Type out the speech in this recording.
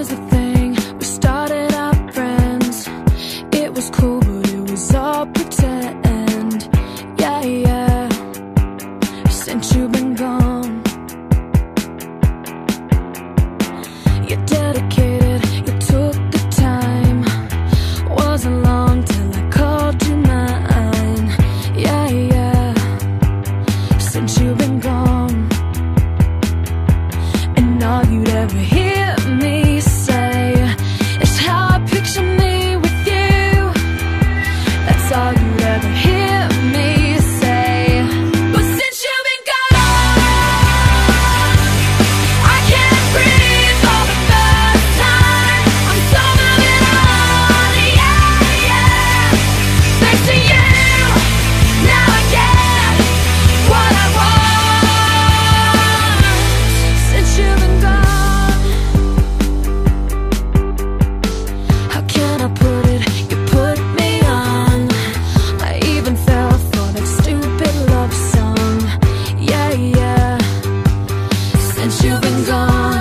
Here's the thing, we started out friends. It was cool, but it was all pretend. Yeah, yeah. Since you've been gone, you're dedicated, you took the time. Wasn't long till I called you mine. Yeah, yeah. Since you've been gone, and all you'd ever hear. gone.